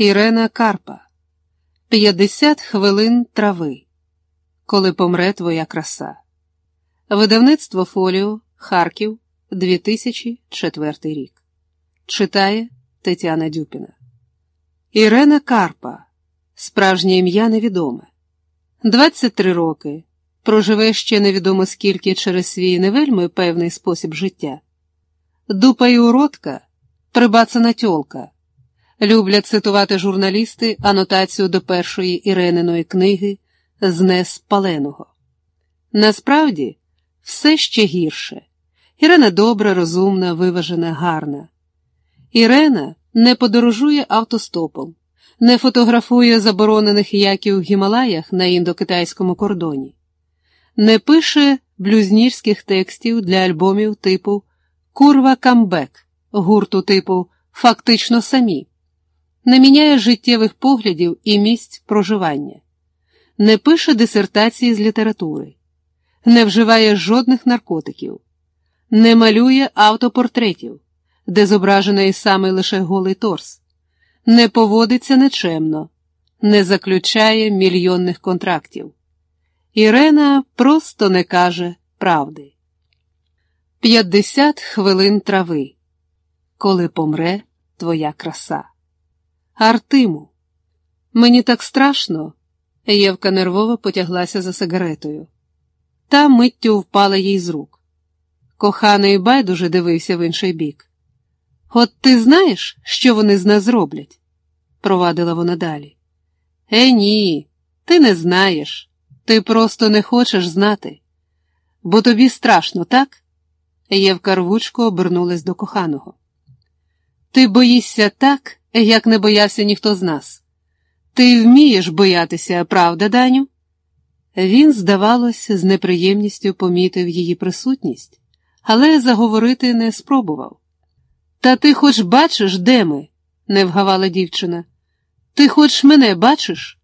Ірена Карпа. 50 хвилин трави. Коли помре твоя краса. Видавництво Фоліо Харків 2004 рік. Читає Тетяна Дюпіна. Ірена Карпа. Справжнє ім'я невідоме. 23 роки. Проживе ще невідомо скільки через свій невельми певний спосіб життя. Дупа і уродка, прибацана тьолка. Люблять цитувати журналісти анотацію до першої Ірениної книги Знес паленого. Насправді, все ще гірше. Ірена добра, розумна, виважена, гарна. Ірена не подорожує автостопом, не фотографує заборонених яків в Гімалаях на індокитайському кордоні, не пише блюзнірських текстів для альбомів типу Курва камбек гурту типу Фактично самі, не міняє життєвих поглядів і місць проживання, не пише дисертації з літератури, не вживає жодних наркотиків, не малює автопортретів, де зображений саме лише голий торс, не поводиться нечемно, не заключає мільйонних контрактів. Ірена просто не каже правди. 50 хвилин трави. Коли помре твоя краса. Артиму, мені так страшно. Євка нервово потяглася за сигаретою. Та миттю впала їй з рук. Коханий байдуже дивився в інший бік. От ти знаєш, що вони з нас зроблять? провадила вона далі. Е, ні, ти не знаєш. Ти просто не хочеш знати. Бо тобі страшно, так? Євка рвучко обернулась до коханого. Ти боїшся так, як не боявся ніхто з нас. Ти вмієш боятися, правда, Даню? Він, здавалось, з неприємністю помітив її присутність, але заговорити не спробував. Та ти хоч бачиш, де ми? не вгавала дівчина. Ти хоч мене бачиш?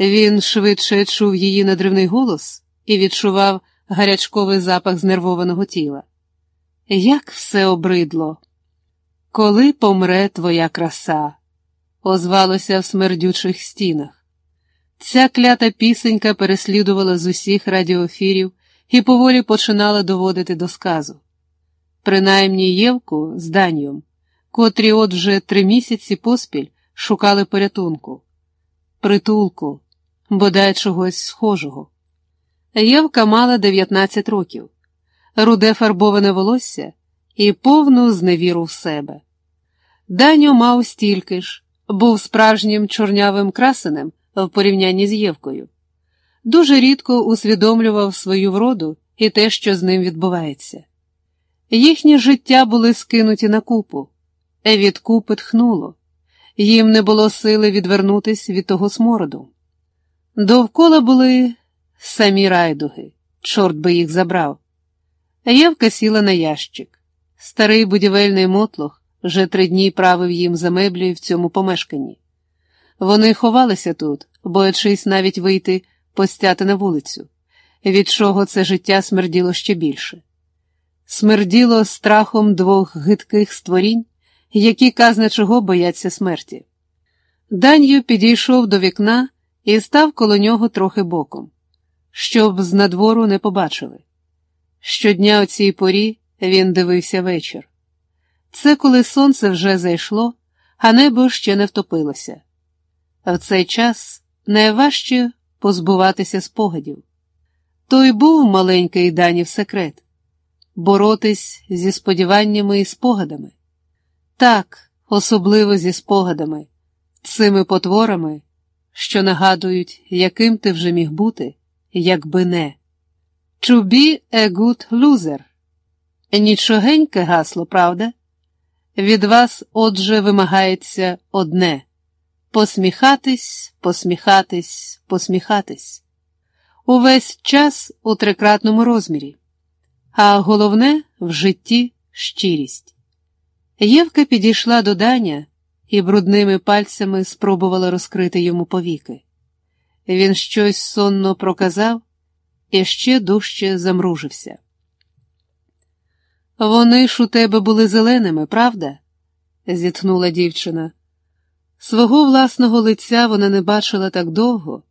Він швидше чув її надривний голос і відчував гарячковий запах знервованого тіла. Як все обридло! Коли помре твоя краса, озвалося в смердючих стінах. Ця клята пісенька переслідувала з усіх радіофірів і поволі починала доводити до сказу. Принаймні Євку з Данієм, котрі от вже три місяці поспіль шукали порятунку, притулку, бодай чогось схожого. Євка мала 19 років, руде фарбоване волосся і повну зневіру в себе. Даню мав стільки ж, був справжнім чорнявим красенем в порівнянні з Євкою. Дуже рідко усвідомлював свою вроду і те, що з ним відбувається. Їхні життя були скинуті на купу, від купи тхнуло, їм не було сили відвернутися від того смороду. Довкола були самі райдуги, чорт би їх забрав. Євка сіла на ящик. Старий будівельний мотлох вже три дні правив їм за меблі в цьому помешканні. Вони ховалися тут, боячись навіть вийти постяти на вулицю, від чого це життя смерділо ще більше. Смерділо страхом двох гидких створінь, які казна чого бояться смерті. Данью підійшов до вікна і став коло нього трохи боком, щоб з надвору не побачили. Щодня о цій порі він дивився вечір. Це коли сонце вже зайшло, а небо ще не втопилося. В цей час найважче позбуватися спогадів. Той був маленький Данів секрет боротись зі сподіваннями і спогадами. Так, особливо зі спогадами, цими потворами, що нагадують, яким ти вже міг бути, якби не. To be a good loser. Нічогеньке гасло, правда? Від вас, отже, вимагається одне посміхатись, посміхатись, посміхатись. Увесь час у трикратному розмірі, а головне в житті щирість. Євка підійшла до Даня і брудними пальцями спробувала розкрити йому повіки. Він щось сонно проказав і ще дужче замружився. Вони ж у тебе були зеленими, правда? зітхнула дівчина. Свого власного лиця вона не бачила так довго.